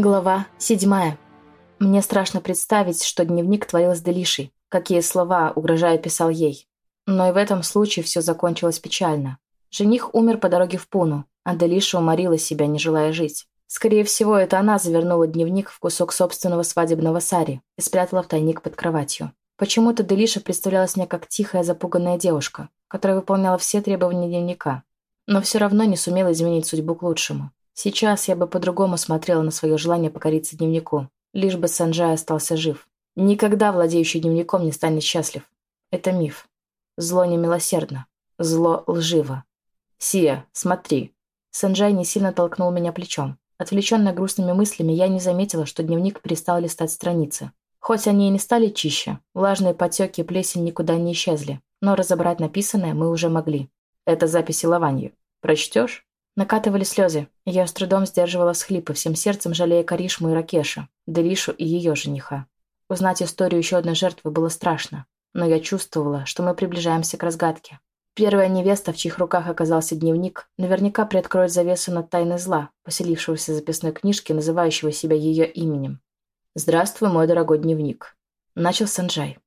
Глава седьмая. Мне страшно представить, что дневник творил с Делишей, какие слова, угрожая, писал ей. Но и в этом случае все закончилось печально. Жених умер по дороге в Пуну, а Делиша уморила себя, не желая жить. Скорее всего, это она завернула дневник в кусок собственного свадебного сари и спрятала в тайник под кроватью. Почему-то Делиша представлялась мне как тихая, запуганная девушка, которая выполняла все требования дневника, но все равно не сумела изменить судьбу к лучшему. Сейчас я бы по-другому смотрела на свое желание покориться дневнику, лишь бы Санджай остался жив. Никогда владеющий дневником не станет счастлив. Это миф. Зло не милосердно. Зло лживо. «Сия, смотри». Санджай не сильно толкнул меня плечом. Отвлеченная грустными мыслями, я не заметила, что дневник перестал листать страницы. Хоть они и не стали чище, влажные потеки и плесень никуда не исчезли, но разобрать написанное мы уже могли. Это записи Лаванью. Прочтешь? Накатывали слезы, и я с трудом сдерживала всхлипы, всем сердцем жалея Каришму и Ракеша, Делишу и ее жениха. Узнать историю еще одной жертвы было страшно, но я чувствовала, что мы приближаемся к разгадке. Первая невеста, в чьих руках оказался дневник, наверняка приоткроет завесу над тайной зла, поселившегося в записной книжке, называющего себя ее именем. «Здравствуй, мой дорогой дневник», – начал Санджай.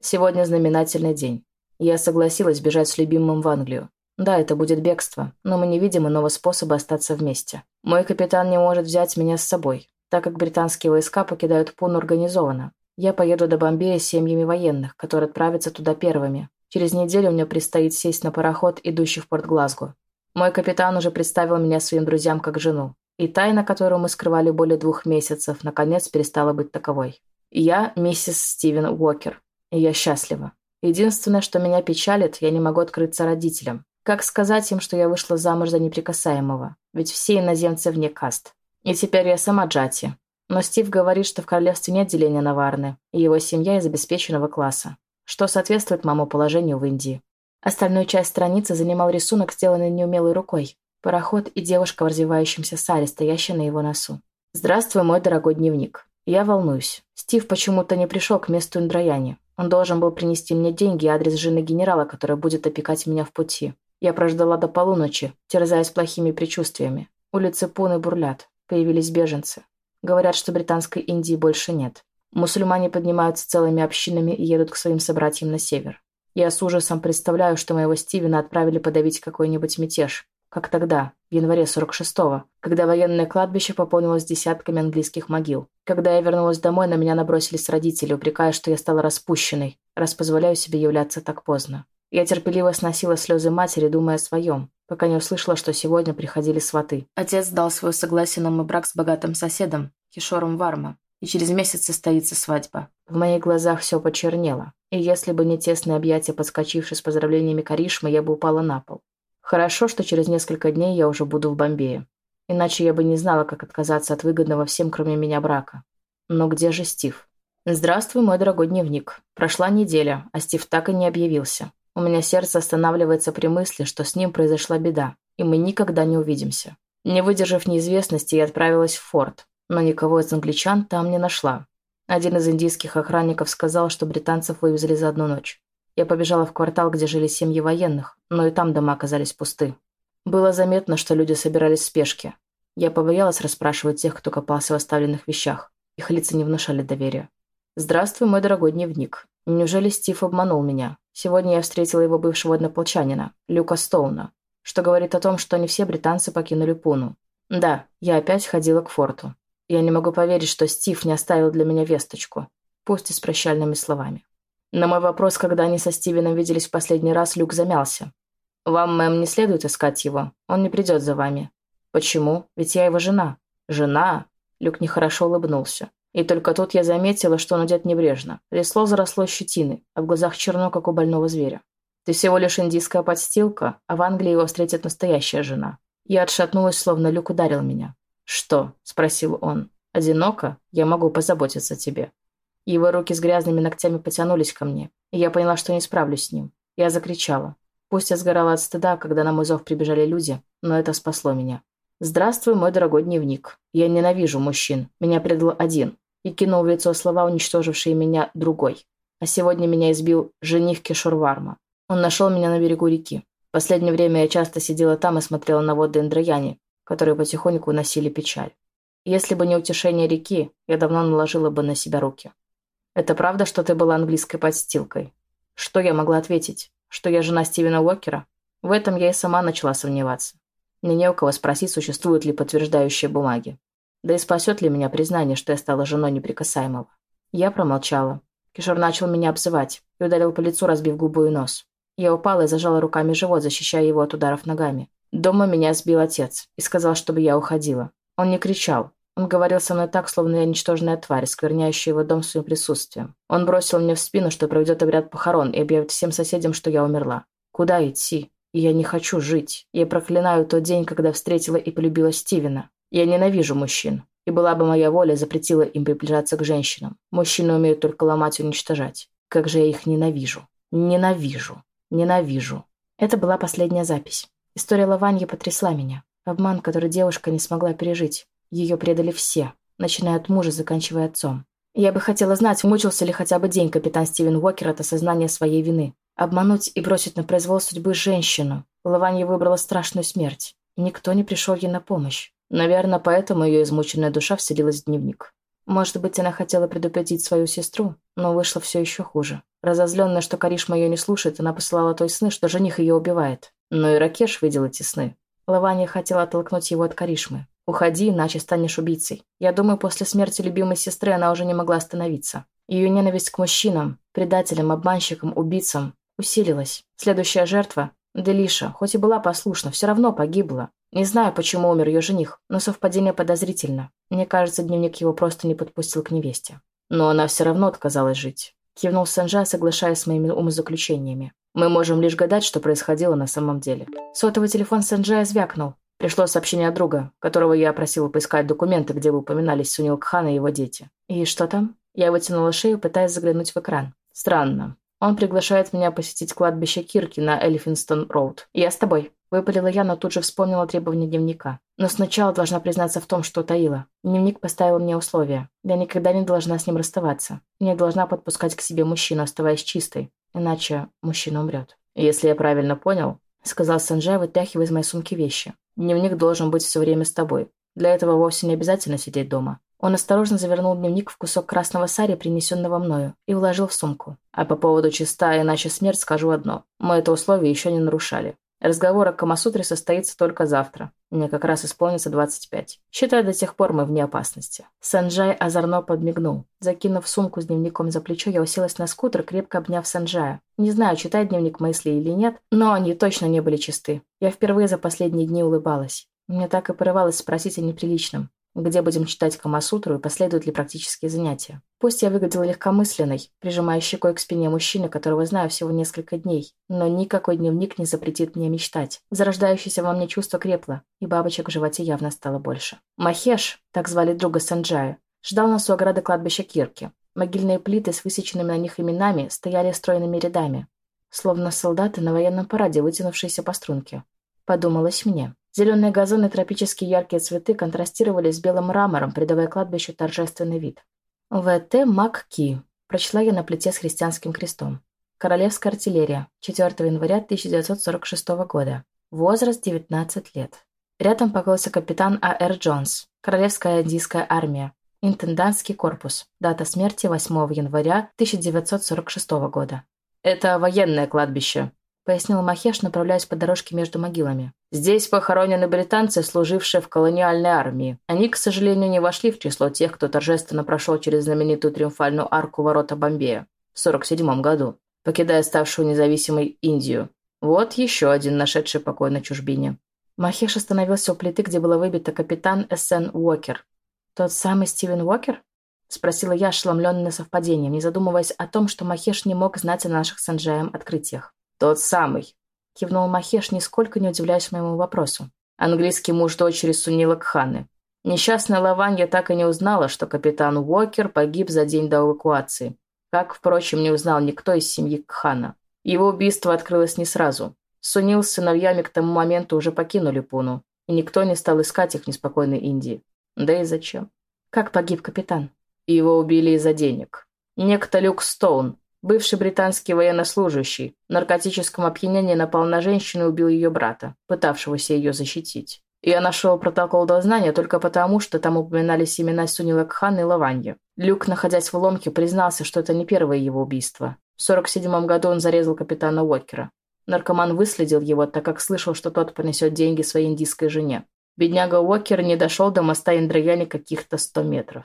«Сегодня знаменательный день. Я согласилась бежать с любимым в Англию. Да, это будет бегство, но мы не видим иного способа остаться вместе. Мой капитан не может взять меня с собой, так как британские войска покидают Пун организованно. Я поеду до Бомбея с семьями военных, которые отправятся туда первыми. Через неделю мне предстоит сесть на пароход, идущий в порт Глазго. Мой капитан уже представил меня своим друзьям как жену. И тайна, которую мы скрывали более двух месяцев, наконец перестала быть таковой. Я миссис Стивен Уокер, и я счастлива. Единственное, что меня печалит, я не могу открыться родителям. Как сказать им, что я вышла замуж за неприкасаемого? Ведь все иноземцы вне каст. И теперь я сама Джати. Но Стив говорит, что в королевстве нет деления на Варны, и его семья из обеспеченного класса, что соответствует моему положению в Индии. Остальную часть страницы занимал рисунок, сделанный неумелой рукой. Пароход и девушка в развивающемся саре, стоящая на его носу. «Здравствуй, мой дорогой дневник. Я волнуюсь. Стив почему-то не пришел к месту Индраяни. Он должен был принести мне деньги и адрес жены генерала, которая будет опекать меня в пути. Я прождала до полуночи, терзаясь плохими предчувствиями. Улицы Пуны бурлят. Появились беженцы. Говорят, что британской Индии больше нет. Мусульмане поднимаются целыми общинами и едут к своим собратьям на север. Я с ужасом представляю, что моего Стивена отправили подавить какой-нибудь мятеж. Как тогда, в январе 46-го, когда военное кладбище пополнилось десятками английских могил. Когда я вернулась домой, на меня набросились родители, упрекая, что я стала распущенной, раз позволяю себе являться так поздно. Я терпеливо сносила слезы матери, думая о своем, пока не услышала, что сегодня приходили сваты. Отец дал свое согласие на мой брак с богатым соседом, Кишором Варма, и через месяц состоится свадьба. В моих глазах все почернело, и если бы не тесное объятие, подскочившее с поздравлениями Каришмы, я бы упала на пол. Хорошо, что через несколько дней я уже буду в Бомбее. Иначе я бы не знала, как отказаться от выгодного всем, кроме меня, брака. Но где же Стив? Здравствуй, мой дорогой дневник. Прошла неделя, а Стив так и не объявился. У меня сердце останавливается при мысли, что с ним произошла беда, и мы никогда не увидимся. Не выдержав неизвестности, я отправилась в форт, но никого из англичан там не нашла. Один из индийских охранников сказал, что британцев вывезли за одну ночь. Я побежала в квартал, где жили семьи военных, но и там дома оказались пусты. Было заметно, что люди собирались в спешке. Я побоялась расспрашивать тех, кто копался в оставленных вещах. Их лица не внушали доверия. «Здравствуй, мой дорогой дневник. Неужели Стив обманул меня? Сегодня я встретила его бывшего однополчанина, Люка Стоуна, что говорит о том, что не все британцы покинули Пуну. Да, я опять ходила к форту. Я не могу поверить, что Стив не оставил для меня весточку, пусть и с прощальными словами. На мой вопрос, когда они со Стивеном виделись в последний раз, Люк замялся. «Вам, мэм, не следует искать его. Он не придет за вами». «Почему? Ведь я его жена». «Жена?» Люк нехорошо улыбнулся. И только тут я заметила, что он одет небрежно. Ресло заросло щетиной, а в глазах черно, как у больного зверя. Ты всего лишь индийская подстилка, а в Англии его встретит настоящая жена. Я отшатнулась, словно люк ударил меня. «Что?» – спросил он. «Одиноко? Я могу позаботиться о тебе». Его руки с грязными ногтями потянулись ко мне, и я поняла, что не справлюсь с ним. Я закричала. Пусть я сгорала от стыда, когда на мой зов прибежали люди, но это спасло меня. «Здравствуй, мой дорогой дневник. Я ненавижу мужчин. Меня предал один и кинул в лицо слова, уничтожившие меня другой. А сегодня меня избил жених Кишурварма. Он нашел меня на берегу реки. В последнее время я часто сидела там и смотрела на воды Индраяни, которые потихоньку уносили печаль. Если бы не утешение реки, я давно наложила бы на себя руки. Это правда, что ты была английской подстилкой? Что я могла ответить? Что я жена Стивена Уокера? В этом я и сама начала сомневаться. Мне не у кого спросить, существуют ли подтверждающие бумаги. Да и спасет ли меня признание, что я стала женой неприкасаемого? Я промолчала. Кишор начал меня обзывать и ударил по лицу, разбив губу и нос. Я упала и зажала руками живот, защищая его от ударов ногами. Дома меня сбил отец и сказал, чтобы я уходила. Он не кричал. Он говорил со мной так, словно я ничтожная тварь, скверняющая его дом своим присутствием. Он бросил мне в спину, что проведет обряд похорон и объявит всем соседям, что я умерла. Куда идти? И я не хочу жить. Я проклинаю тот день, когда встретила и полюбила Стивена. Я ненавижу мужчин. И была бы моя воля, запретила им приближаться к женщинам. Мужчины умеют только ломать и уничтожать. Как же я их ненавижу. Ненавижу. Ненавижу. Это была последняя запись. История Лаваньи потрясла меня. Обман, который девушка не смогла пережить. Ее предали все, начиная от мужа, заканчивая отцом. Я бы хотела знать, мучился ли хотя бы день капитан Стивен Уокер от осознания своей вины. Обмануть и бросить на произвол судьбы женщину. Лаванья выбрала страшную смерть. Никто не пришел ей на помощь. Наверное, поэтому ее измученная душа вселилась в дневник. Может быть, она хотела предупредить свою сестру, но вышло все еще хуже. Разозленная, что Каришма ее не слушает, она посылала той сны, что жених ее убивает. Но и Ракеш видел эти сны. Лавания хотела оттолкнуть его от Каришмы. «Уходи, иначе станешь убийцей». Я думаю, после смерти любимой сестры она уже не могла остановиться. Ее ненависть к мужчинам, предателям, обманщикам, убийцам усилилась. Следующая жертва – Делиша, хоть и была послушна, все равно погибла. Не знаю, почему умер ее жених, но совпадение подозрительно. Мне кажется, дневник его просто не подпустил к невесте. Но она все равно отказалась жить. Кивнул Сенжа, соглашаясь с моими умозаключениями. Мы можем лишь гадать, что происходило на самом деле. Сотовый телефон Сенджая звякнул. Пришло сообщение от друга, которого я просила поискать документы, где вы упоминались Сунил Кхан и его дети. И что там? Я вытянула шею, пытаясь заглянуть в экран. Странно. Он приглашает меня посетить кладбище Кирки на Эльфинстон-Роуд. Я с тобой. Выпалила я, но тут же вспомнила требования дневника. Но сначала должна признаться в том, что таила. Дневник поставил мне условия. Я никогда не должна с ним расставаться. Не должна подпускать к себе мужчину, оставаясь чистой. Иначе мужчина умрет. «Если я правильно понял», — сказал Санджай, вытряхивая из моей сумки вещи. «Дневник должен быть все время с тобой. Для этого вовсе не обязательно сидеть дома». Он осторожно завернул дневник в кусок красного сари, принесенного мною, и вложил в сумку. А по поводу чиста, иначе смерть скажу одно. Мы это условие еще не нарушали. Разговор о Камасутре состоится только завтра. Мне как раз исполнится 25. Считай, до тех пор мы вне опасности. Санджай озорно подмигнул. Закинув сумку с дневником за плечо, я уселась на скутер, крепко обняв Санджая. Не знаю, читать дневник мыслей или нет, но они точно не были чисты. Я впервые за последние дни улыбалась. Мне так и порывалось спросить о неприличном где будем читать Камасутру и последуют ли практические занятия. Пусть я выглядела легкомысленной, прижимая щекой к спине мужчины, которого знаю всего несколько дней, но никакой дневник не запретит мне мечтать. Зарождающееся во мне чувство крепло, и бабочек в животе явно стало больше. Махеш, так звали друга Санджая, ждал нас у ограды кладбища Кирки. Могильные плиты с высеченными на них именами стояли стройными рядами, словно солдаты на военном параде, вытянувшиеся по струнке. Подумалось мне. Зеленые газоны и тропические яркие цветы контрастировали с белым мрамором, придавая кладбищу торжественный вид. «В.Т. Макки», – прочла я на плите с христианским крестом. Королевская артиллерия, 4 января 1946 года. Возраст 19 лет. Рядом покоился капитан А.Р. Джонс, Королевская индийская армия, интендантский корпус. Дата смерти 8 января 1946 года. «Это военное кладбище», — пояснил Махеш, направляясь по дорожке между могилами. «Здесь похоронены британцы, служившие в колониальной армии. Они, к сожалению, не вошли в число тех, кто торжественно прошел через знаменитую триумфальную арку ворота Бомбея в 47 году, покидая ставшую независимой Индию. Вот еще один нашедший покой на чужбине». Махеш остановился у плиты, где было выбито капитан С.Н. Уокер. «Тот самый Стивен Уокер?» — спросила я, ошеломленная совпадением, не задумываясь о том, что Махеш не мог знать о наших с Анджаем открытиях. «Тот самый», — кивнул Махеш, нисколько не удивляясь моему вопросу. «Английский муж дочери Сунила Кханы. Несчастная Лаванья так и не узнала, что капитан Уокер погиб за день до эвакуации. Как, впрочем, не узнал никто из семьи Кхана. Его убийство открылось не сразу. Сунил с сыновьями к тому моменту уже покинули Пуну, и никто не стал искать их в неспокойной Индии. Да и зачем? Как погиб капитан? Его убили из-за денег. Некто Люк Стоун, Бывший британский военнослужащий в наркотическом опьянении напал на женщину и убил ее брата, пытавшегося ее защитить. Я нашел протокол дознания только потому, что там упоминались имена Сунила Кхан и Лаванья. Люк, находясь в ломке, признался, что это не первое его убийство. В 47 году он зарезал капитана Уокера. Наркоман выследил его, так как слышал, что тот понесет деньги своей индийской жене. Бедняга Уокер не дошел до моста Индраяни каких-то сто метров.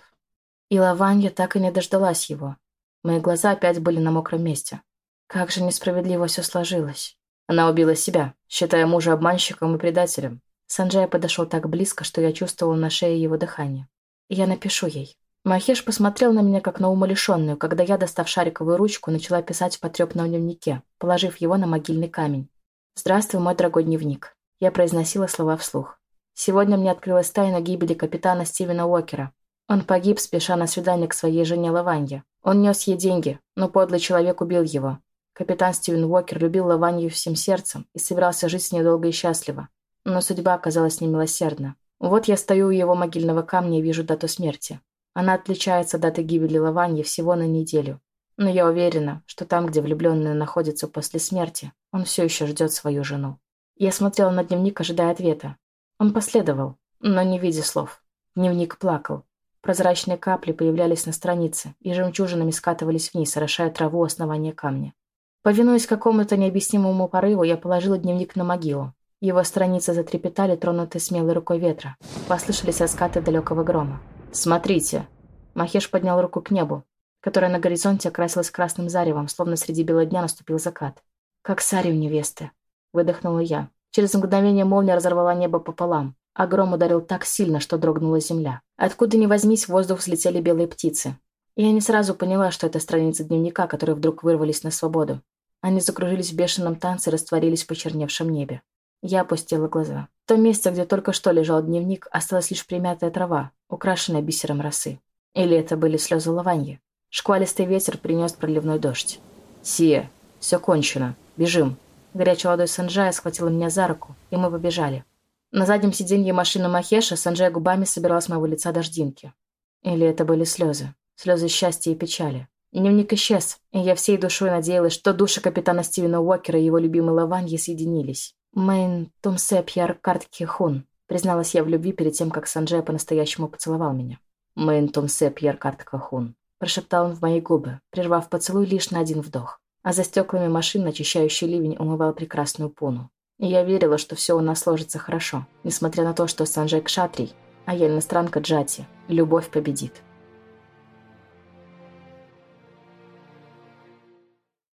И Лаванья так и не дождалась его. Мои глаза опять были на мокром месте. Как же несправедливо все сложилось. Она убила себя, считая мужа обманщиком и предателем. Санджай подошел так близко, что я чувствовал на шее его дыхание. Я напишу ей. Махеш посмотрел на меня, как на умалишенную, когда я, достав шариковую ручку, начала писать в потрепанном дневнике, положив его на могильный камень. «Здравствуй, мой дорогой дневник». Я произносила слова вслух. Сегодня мне открылась тайна гибели капитана Стивена Уокера. Он погиб, спеша на свидание к своей жене Лаванье. Он нес ей деньги, но подлый человек убил его. Капитан Стивен Уокер любил Лаванью всем сердцем и собирался жить с ней долго и счастливо. Но судьба оказалась немилосердна. Вот я стою у его могильного камня и вижу дату смерти. Она отличается от даты гибели Лаваньи всего на неделю. Но я уверена, что там, где влюбленные находятся после смерти, он все еще ждет свою жену. Я смотрела на дневник, ожидая ответа. Он последовал, но не видя слов. Дневник плакал. Прозрачные капли появлялись на странице и жемчужинами скатывались вниз, орошая траву основания камня. Повинуясь какому-то необъяснимому порыву, я положила дневник на могилу. Его страницы затрепетали, тронутые смелой рукой ветра. Послышались раскаты далекого грома. «Смотрите!» Махеш поднял руку к небу, которое на горизонте окрасилось красным заревом, словно среди бела дня наступил закат. «Как сари у невесты!» Выдохнула я. Через мгновение молния разорвала небо пополам, а гром ударил так сильно, что дрогнула земля. Откуда ни возьмись, в воздух взлетели белые птицы. Я не сразу поняла, что это страницы дневника, которые вдруг вырвались на свободу. Они закружились в бешеном танце и растворились в почерневшем небе. Я опустила глаза. В том месте, где только что лежал дневник, осталась лишь примятая трава, украшенная бисером росы. Или это были слезы лаваньи. Шквалистый ветер принес проливной дождь. «Сия, все кончено. Бежим». Горячий ладой Санджая схватила меня за руку, и мы побежали. На заднем сиденье машины Махеша Санджая губами собирала с моего лица дождинки. Или это были слезы. Слезы счастья и печали. Дневник исчез, и я всей душой надеялась, что души капитана Стивена Уокера и его любимой Лаваньи соединились. «Мэйн Тумсе Пьер Картки Хун», призналась я в любви перед тем, как Санджай по-настоящему поцеловал меня. «Мэйн Тумсе Пьер Картка Хун», прошептал он в мои губы, прервав поцелуй лишь на один вдох. А за стеклами машин очищающий ливень умывал прекрасную пуну. И я верила, что все у нас сложится хорошо, несмотря на то, что Санджай Кшатрий, а я иностранка Джати, любовь победит.